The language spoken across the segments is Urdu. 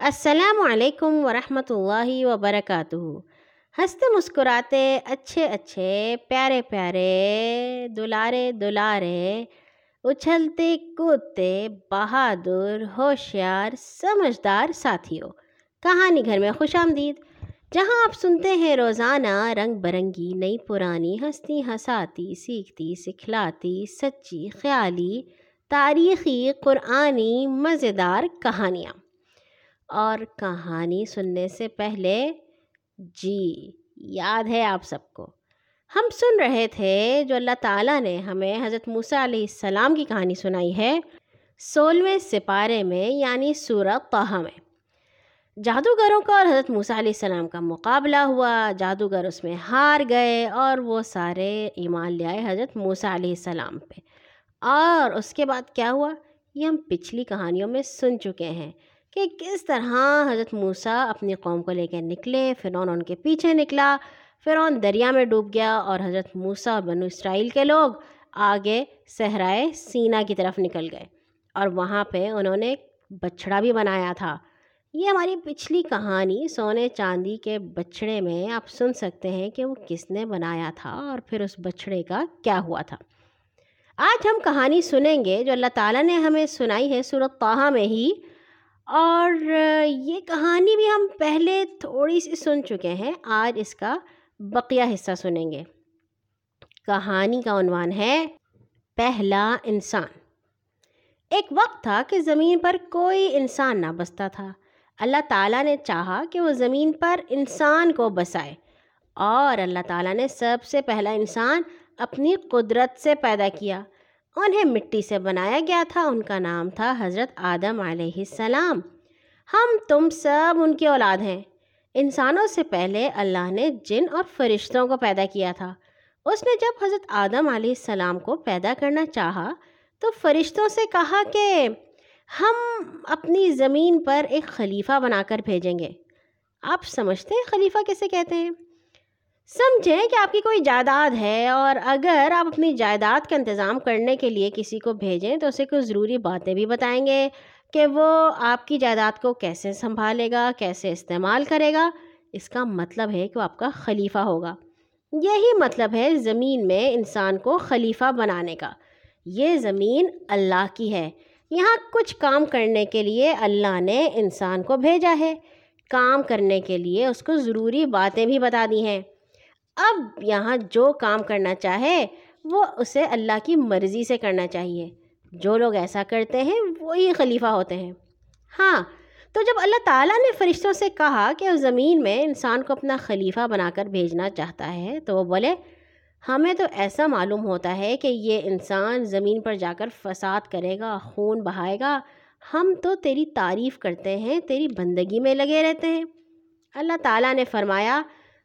السلام علیکم ورحمۃ اللہ وبرکاتہ۔ ہنستے مسکراتے اچھے اچھے، پیارے پیارے، دلارے دلارے، اچھلتے کودتے، بہادر، ہوشیار، سمجھدار ساتھیوں۔ کہانی گھر میں خوش آمدید۔ جہاں آپ سنتے ہیں روزانہ رنگ برنگی، نئی پرانی ہستی ہساتی سیکھتی، سکھلاتی، سچی، خیالی، تاریخی، قرآنی، مزیدار کہانیاں۔ اور کہانی سننے سے پہلے جی یاد ہے آپ سب کو۔ ہم سن رہے تھے جو اللہ تعالیٰ نے ہمیں حضرت موسیٰ علیہ السلام کی کہانی سنائی ہے سولہویں سپارے میں یعنی سورہ طہ میں۔ جادوگروں کا اور حضرت موسیٰ علیہ السلام کا مقابلہ ہوا، جادوگر اس میں ہار گئے اور وہ سارے ایمان لے آئے حضرت موسیٰ علیہ السلام پہ۔ اور اس کے بعد کیا ہوا؟ یہ ہم پچھلی کہانیوں میں سن چکے ہیں۔ کہ کس طرح حضرت موسیٰ اپنی قوم کو لے کے نکلے، فرعون ان کے پیچھے نکلا، فرعون دریا میں ڈوب گیا اور حضرت موسیٰ اور بنو اسرائیل کے لوگ آگے صحرائے سینا کی طرف نکل گئے اور وہاں پہ انہوں نے بچھڑا بھی بنایا تھا۔ یہ ہماری پچھلی کہانی سونے چاندی کے بچھڑے میں آپ سن سکتے ہیں کہ وہ کس نے بنایا تھا اور پھر اس بچھڑے کا کیا ہوا تھا۔ آج ہم کہانی سنیں گے جو اللہ تعالیٰ نے ہمیں سنائی ہے صورت طہ میں ہی۔ اور یہ کہانی بھی ہم پہلے تھوڑی سی سن چکے ہیں، آج اس کا بقیہ حصہ سنیں گے۔ کہانی کا عنوان ہے، پہلا انسان۔ ایک وقت تھا کہ زمین پر کوئی انسان نہ بستا تھا۔ اللہ تعالیٰ نے چاہا کہ وہ زمین پر انسان کو بسائے۔ اور اللہ تعالیٰ نے سب سے پہلا انسان اپنی قدرت سے پیدا کیا۔ انہیں مٹی سے بنایا گیا تھا۔ ان کا نام تھا حضرت آدم علیہ السلام۔ ہم تم سب ان کی اولاد ہیں۔ انسانوں سے پہلے اللہ نے جن اور فرشتوں کو پیدا کیا تھا۔ اس نے جب حضرت آدم علیہ السلام کو پیدا کرنا چاہا، تو فرشتوں سے کہا کہ ہم اپنی زمین پر ایک خلیفہ بنا کر بھیجیں گے۔ آپ سمجھتے ہیں خلیفہ کیسے کہتے ہیں؟ سمجھیں کہ آپ کی کوئی جائیداد ہے اور اگر آپ اپنی جائیداد کا انتظام کرنے کے لیے کسی کو بھیجیں تو اسے کچھ ضروری باتیں بھی بتائیں گے کہ وہ آپ کی جائیداد کو کیسے سنبھالے گا، کیسے استعمال کرے گا۔ اس کا مطلب ہے کہ وہ آپ کا خلیفہ ہوگا۔ یہی مطلب ہے زمین میں انسان کو خلیفہ بنانے کا۔ یہ زمین اللہ کی ہے۔ یہاں کچھ کام کرنے کے لیے اللہ نے انسان کو بھیجا ہے۔ کام کرنے کے لیے اس کو ضروری باتیں بھی بتا دی ہیں۔ اب یہاں جو کام کرنا چاہے، وہ اسے اللہ کی مرضی سے کرنا چاہیے۔ جو لوگ ایسا کرتے ہیں، وہی خلیفہ ہوتے ہیں۔ ہاں تو جب اللہ تعالیٰ نے فرشتوں سے کہا کہ وہ زمین میں انسان کو اپنا خلیفہ بنا کر بھیجنا چاہتا ہے، تو وہ بولے، ہمیں تو ایسا معلوم ہوتا ہے کہ یہ انسان زمین پر جا کر فساد کرے گا، خون بہائے گا۔ ہم تو تیری تعریف کرتے ہیں، تیری بندگی میں لگے رہتے ہیں۔ اللہ تعالیٰ نے فرمایا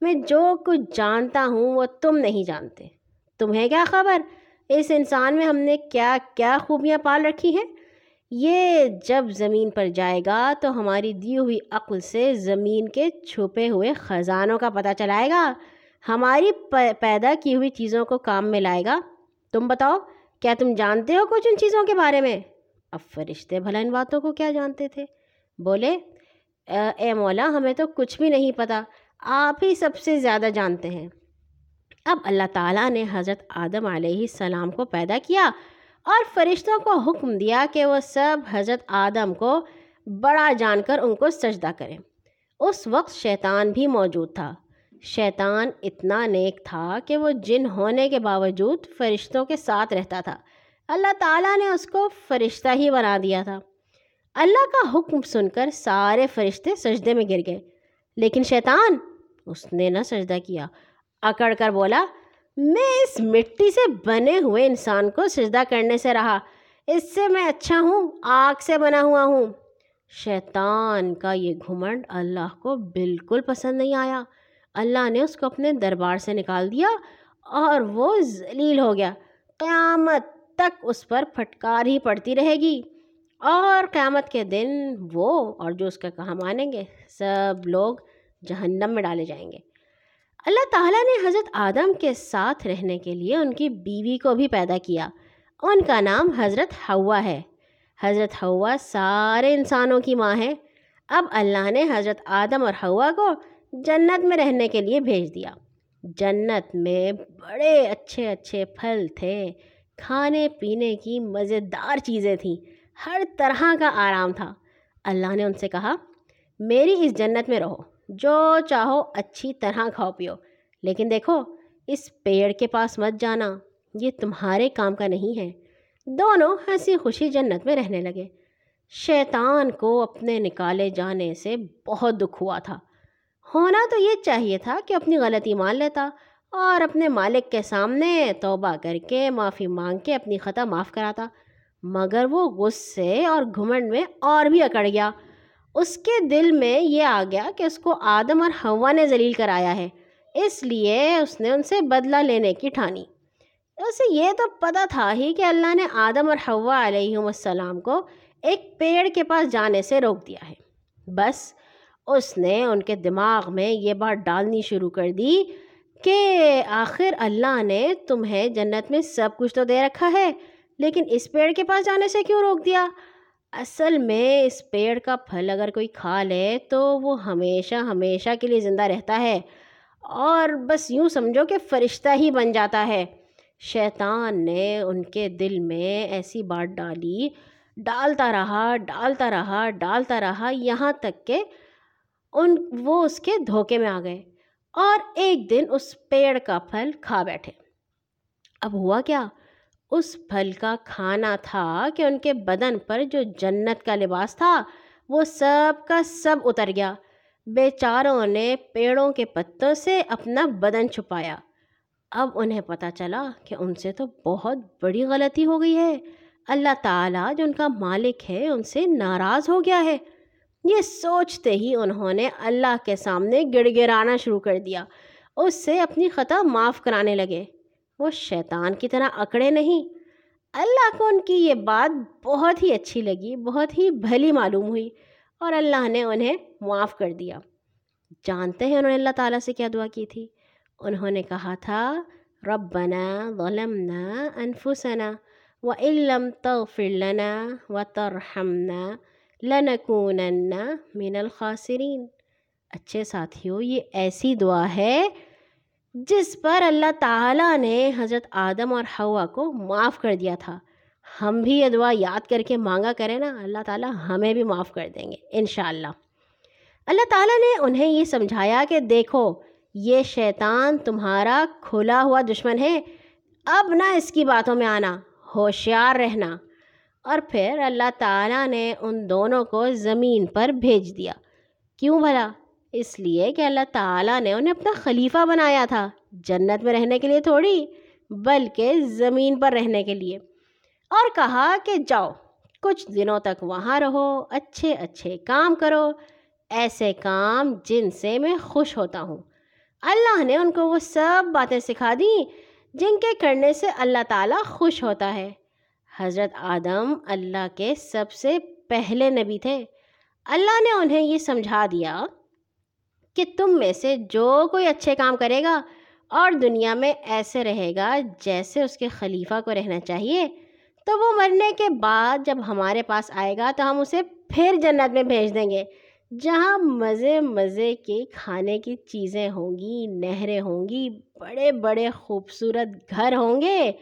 میں جو کچھ جانتا ہوں وہ تم نہیں جانتے۔ تمہیں کیا خبر؟ اس انسان میں ہم نے کیا کیا خوبیاں پال رکھی ہیں؟ یہ جب زمین پر جائے گا تو ہماری دی ہوئی عقل سے زمین کے چھپے ہوئے خزانوں کا پتہ چلائے گا۔ ہماری پیدا کی ہوئی چیزوں کو کام میں لائے گا۔ تم بتاؤ، کیا تم جانتے ہو کچھ ان چیزوں کے بارے میں؟ اب فرشتے بھلا ان باتوں کو کیا جانتے تھے؟ بولے، اے مولا، ہمیں تو کچھ بھی نہیں پتہ آپ ہی سب سے زیادہ جانتے ہیں۔ اب اللہ تعالیٰ نے حضرت آدم علیہ السلام کو پیدا کیا اور فرشتوں کو حکم دیا کہ وہ سب حضرت آدم کو بڑا جان کر ان کو سجدہ کریں۔ اس وقت شیطان بھی موجود تھا۔ شیطان اتنا نیک تھا کہ وہ جن ہونے کے باوجود فرشتوں کے ساتھ رہتا تھا۔ اللہ تعالیٰ نے اس کو فرشتہ ہی بنا دیا تھا۔ اللہ کا حکم سن کر سارے فرشتے سجدے میں گر گئے۔ لیکن شیطان اس نے نہ سجدہ کیا۔ اکڑ کر بولا، میں اس مٹی سے بنے ہوئے انسان کو سجدہ کرنے سے رہا۔ اس سے میں اچھا ہوں، آگ سے بنا ہوا ہوں۔ شیطان کا یہ گھمنڈ اللہ کو بالکل پسند نہیں آیا۔ اللہ نے اس کو اپنے دربار سے نکال دیا اور وہ ذلیل ہو گیا۔ قیامت تک اس پر پھٹکار ہی پڑتی رہے گی۔ اور قیامت کے دن وہ اور جو اس کا کہا مانیں گے، سب لوگ جہنم میں ڈالے جائیں گے۔ اللہ تعالیٰ نے حضرت آدم کے ساتھ رہنے کے لیے ان کی بیوی کو بھی پیدا کیا۔ ان کا نام حضرت ہوا ہے۔ حضرت ہوا سارے انسانوں کی ماں ہے اب اللہ نے حضرت آدم اور ہوا کو جنت میں رہنے کے لیے بھیج دیا۔ جنت میں بڑے اچھے اچھے پھل تھے۔ کھانے پینے کی مزیدار چیزیں تھیں۔ ہر طرح کا آرام تھا۔ اللہ نے ان سے کہا، میری اس جنت میں رہو۔ جو چاہو اچھی طرح کھاؤ پیو۔ لیکن دیکھو، اس پیڑ کے پاس مت جانا۔ یہ تمہارے کام کا نہیں ہے۔ دونوں ہنسی خوشی جنت میں رہنے لگے۔ شیطان کو اپنے نکالے جانے سے بہت دکھ ہوا تھا۔ ہونا تو یہ چاہیے تھا کہ اپنی غلطی مان لیتا اور اپنے مالک کے سامنے توبہ کر کے معافی مانگ کے اپنی خطا معاف کراتا۔ مگر وہ غصے اور گھمنڈ میں اور بھی اکڑ گیا۔ اس کے دل میں یہ آ گیا کہ اس کو آدم اور ہوا نے ذلیل کرایا ہے، اس لیے اس نے ان سے بدلہ لینے کی ٹھانی۔ اسے یہ تو پتہ تھا ہی کہ اللہ نے آدم اور ہوا علیہ السلام کو ایک پیڑ کے پاس جانے سے روک دیا ہے۔ بس اس نے ان کے دماغ میں یہ بات ڈالنی شروع کر دی کہ آخر اللہ نے تمہیں جنت میں سب کچھ تو دے رکھا ہے، لیکن اس پیڑ کے پاس جانے سے کیوں روک دیا؟ اصل میں اس پیڑ کا پھل اگر کوئی کھا لے تو وہ ہمیشہ ہمیشہ کے لیے زندہ رہتا ہے۔ اور بس یوں سمجھو کہ فرشتہ ہی بن جاتا ہے۔ شیطان نے ان کے دل میں ایسی بات ڈالی، ڈالتا رہا ڈالتا رہا ڈالتا رہا، یہاں تک کہ ان، وہ اس کے دھوکے میں آ گئے اور ایک دن اس پیڑ کا پھل کھا بیٹھے۔ اب ہوا کیا؟ اس پھل کا کھانا تھا کہ ان کے بدن پر جو جنت کا لباس تھا، وہ سب کا سب اتر گیا۔ بیچاروں نے پیڑوں کے پتوں سے اپنا بدن چھپایا۔ اب انہیں پتہ چلا کہ ان سے تو بہت بڑی غلطی ہو گئی ہے۔ اللہ تعالیٰ جو ان کا مالک ہے، ان سے ناراض ہو گیا ہے۔ یہ سوچتے ہی انہوں نے اللہ کے سامنے گڑ گڑانا شروع کر دیا۔ اس سے اپنی خطا معاف کرانے لگے۔ وہ شیطان کی طرح اکڑے نہیں۔ اللہ کو ان کی یہ بات بہت ہی اچھی لگی، بہت ہی بھلی معلوم ہوئی اور اللہ نے انہیں معاف کر دیا۔ جانتے ہیں انہوں نے اللہ تعالیٰ سے کیا دعا کی تھی؟ انہوں نے کہا تھا، ربنا ظلمنا انفسنا و علم لنا و ترحمنا لنکونن من الخاسرین۔ اچھے ساتھیوں یہ ایسی دعا ہے جس پر اللہ تعالیٰ نے حضرت آدم اور ہوا کو معاف کر دیا تھا۔ ہم بھی یہ دعا یاد کر کے مانگا کریں نا، اللہ تعالیٰ ہمیں بھی معاف کر دیں گے، انشاءاللہ۔ اللہ تعالیٰ نے انہیں یہ سمجھایا کہ دیکھو، یہ شیطان تمہارا کھلا ہوا دشمن ہے، اب نہ اس کی باتوں میں آنا، ہوشیار رہنا۔ اور پھر اللہ تعالیٰ نے ان دونوں کو زمین پر بھیج دیا۔ کیوں بھلا؟ اس لیے کہ اللہ تعالیٰ نے انہیں اپنا خلیفہ بنایا تھا، جنت میں رہنے کے لیے تھوڑی، بلکہ زمین پر رہنے کے لیے۔ اور کہا کہ جاؤ، کچھ دنوں تک وہاں رہو، اچھے اچھے کام کرو، ایسے کام جن سے میں خوش ہوتا ہوں۔ اللہ نے ان کو وہ سب باتیں سکھا دیں جن کے کرنے سے اللہ تعالیٰ خوش ہوتا ہے۔ حضرت آدم اللہ کے سب سے پہلے نبی تھے۔ اللہ نے انہیں یہ سمجھا دیا کہ تم میں سے جو کوئی اچھے کام کرے گا اور دنیا میں ایسے رہے گا جیسے اس کے خلیفہ کو رہنا چاہیے، تو وہ مرنے کے بعد جب ہمارے پاس آئے گا تو ہم اسے پھر جنت میں بھیج دیں گے، جہاں مزے مزے کی کھانے کی چیزیں ہوں گی، نہریں ہوں گی، بڑے بڑے خوبصورت گھر ہوں گے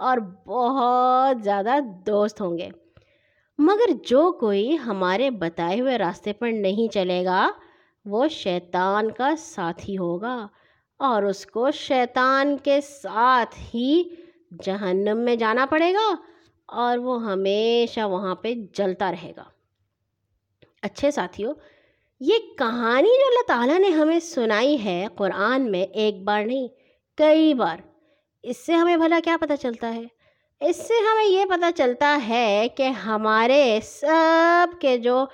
اور بہت زیادہ دوست ہوں گے۔ مگر جو کوئی ہمارے بتائے ہوئے راستے پر نہیں چلے گا وہ شیطان کا ساتھی ہوگا اور اس کو شیطان کے ساتھ ہی جہنم میں جانا پڑے گا اور وہ ہمیشہ وہاں پہ جلتا رہے گا۔ اچھے ساتھیوں، یہ کہانی جو اللہ تعالیٰ نے ہمیں سنائی ہے قرآن میں ایک بار نہیں، کئی بار، اس سے ہمیں بھلا کیا پتہ چلتا ہے؟ اس سے ہمیں یہ پتہ چلتا ہے کہ ہمارے سب کے جو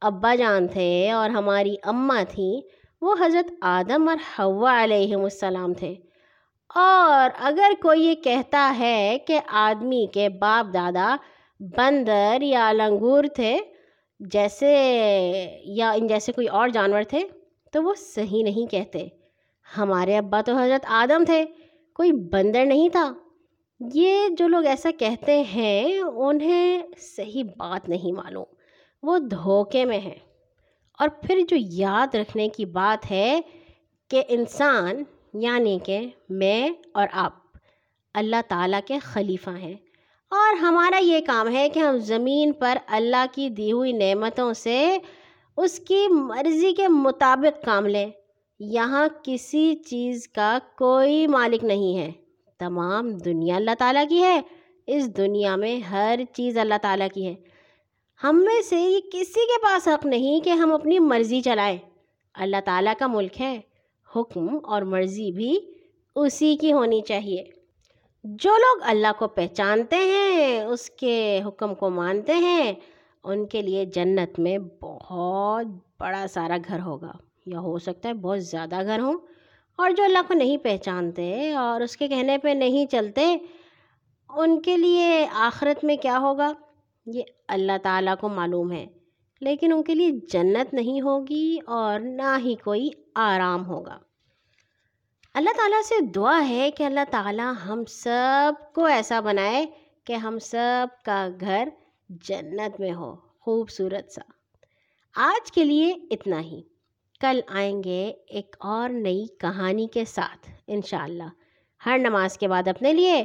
ابا جان تھے اور ہماری اماں تھیں، وہ حضرت آدم اور ہوا علیہ السلام تھے۔ اور اگر کوئی یہ کہتا ہے کہ آدمی کے باپ دادا بندر یا لنگور تھے، جیسے یا ان جیسے کوئی اور جانور تھے، تو وہ صحیح نہیں کہتے۔ ہمارے ابا تو حضرت آدم تھے، کوئی بندر نہیں تھا۔ یہ جو لوگ ایسا کہتے ہیں، انہیں صحیح بات نہیں معلوم۔ وہ دھوکے میں ہیں۔ اور پھر جو یاد رکھنے کی بات ہے کہ انسان یعنی کہ میں اور آپ، اللہ تعالیٰ کے خلیفہ ہیں۔ اور ہمارا یہ کام ہے کہ ہم زمین پر اللہ کی دی ہوئی نعمتوں سے اس کی مرضی کے مطابق کام لیں۔ یہاں کسی چیز کا کوئی مالک نہیں ہے۔ تمام دنیا اللہ تعالیٰ کی ہے۔ اس دنیا میں ہر چیز اللہ تعالیٰ کی ہے۔ ہم میں سے یہ کسی کے پاس حق نہیں کہ ہم اپنی مرضی چلائیں۔ اللہ تعالیٰ کا ملک ہے، حکم اور مرضی بھی اسی کی ہونی چاہیے۔ جو لوگ اللہ کو پہچانتے ہیں، اس کے حکم کو مانتے ہیں، ان کے لیے جنت میں بہت بڑا سارا گھر ہوگا۔ یا ہو سکتا ہے بہت زیادہ گھر ہوں۔ اور جو اللہ کو نہیں پہچانتے اور اس کے کہنے پہ نہیں چلتے، ان کے لیے آخرت میں کیا ہوگا؟ یہ اللہ تعالیٰ کو معلوم ہے، لیکن ان کے لیے جنت نہیں ہوگی اور نہ ہی کوئی آرام ہوگا۔ اللہ تعالیٰ سے دعا ہے کہ اللہ تعالیٰ ہم سب کو ایسا بنائے کہ ہم سب کا گھر جنت میں ہو، خوبصورت سا۔ آج کے لیے اتنا ہی۔ کل آئیں گے ایک اور نئی کہانی کے ساتھ انشاءاللہ۔ ہر نماز کے بعد اپنے لیے